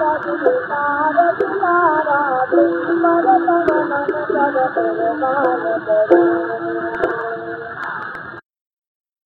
रा मर